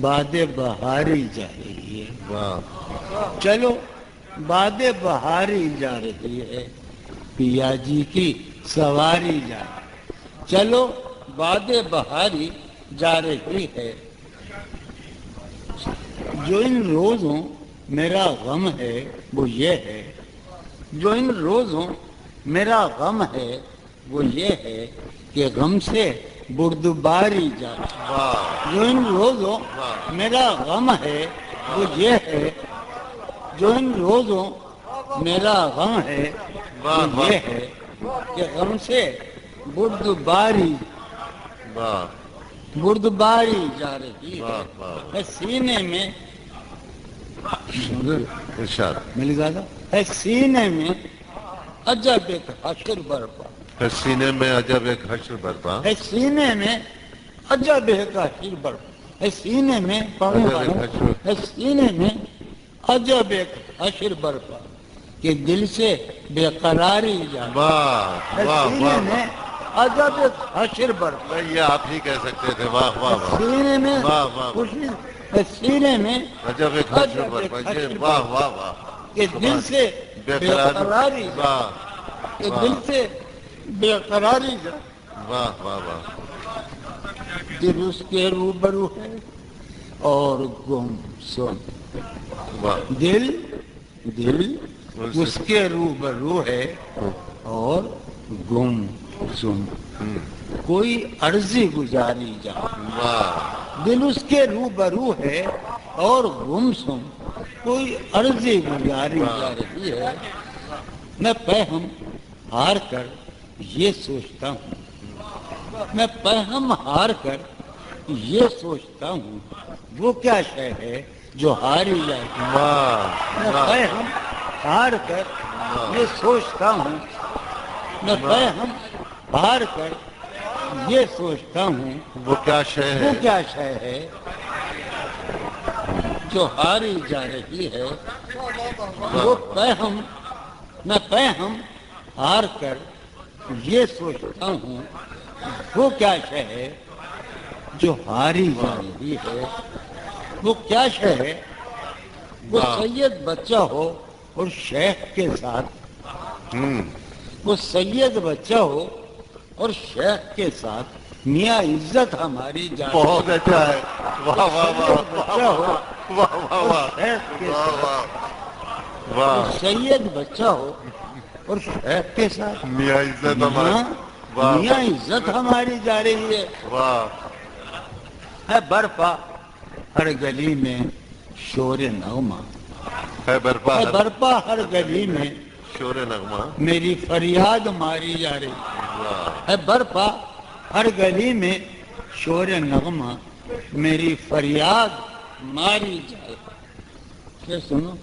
باد بہاری جا رہی ہے۔ واہ۔ چلو باد بہاری جا رہی ہے۔ پیا جی کی سواری جا رہی چلو باد بہاری جا رہی ہے۔ جو ان روزوں میرا غم ہے وہ یہ ہے۔ جو ان روزوں میرا غم ہے وہ یہ ہے کہ غم سے بردباری جا رہی ہے۔ واہ جو ان روزوں میرا غم ہے وہ یہ ہے جو ان روزوں میرا غم ہے وہ۔ یہ ہے کہ غم سے بردباری بردباری جا رہی ہے۔ سینے میں ارشاد۔ مل گیا تھا ہے سینے میں عجب ایک حشر برپا۔ ہے سینے میں عجب ایک حشر برپا۔ ہے سینے میں عجب ایک حشر برپا۔ ہے سینے میں۔ ہے سینے میں عجب ایک حشر برپا۔ کہ دل سے بے قراری جا واہ ہے سینے میں عجب ایک حشر برپا۔ یہ آپ ہی کہہ سکتے تھے۔ واہ واہ واہ۔ سینے میں واہ۔ خوشی ہے سینے میں عجب ایک حشر برپا۔ یہ واہ واہ واہ۔ کہ دل سے بے قراری جا واہ کہ۔ دل سے بے قراری جا واہ واہ واہ۔ دل اس کے روبرو ہے اور گم سن۔ دل دل اس کے روبرو ہے اور گم سن۔ کوئی عرضی گزاری جا۔ دل اس کے روبرو ہے اور گم سن۔ کوئی عرضی گزاری جا رہی ہے۔ میں پہم ہار کر یہ سوچتا ہوں۔ میں پہم ہار کر یہ سوچتا ہوں۔ وہ کیا شے ہے جو ہاری جائے؟ واہ میں پہم ہار کر یہ سوچتا ہوں۔ میں پہم ہار کر یہ سوچتا ہوں۔ وہ کیا شے وہ ہے کیا شے ہے جو ہاری جا رہی ہے؟ وہ پہم میں پہم ہار کر یہ سوچتا ہوں وہ کیا شے ہے؟ جو ہاری رہی ہے وہ کیا شے ہے؟ وہ۔ سید بچہ ہو اور شیخ کے ساتھ۔ وہ سید بچہ ہو اور شیخ کے ساتھ۔ میاں عزت ہماری جا رہی ہے بہت اچھا ہے۔ واہ واہ واہ واہ واہ واہ واہ۔ سید بچہ ہو اور شیخ کے ساتھ میاں عزت ہمارا میاں واہ میاں عزت ہماری جا رہی ہے۔ واہ۔ ہے برپا ہر گلی میں شور نغمہ۔ ہے برپا ہے برپا ہر گلی میں شور نغمہ۔ میری فریاد ماری جا رہی۔ ہے ہے برپا ہر گلی میں شور نغمہ میری فریاد ماری جائے یہ سنو؟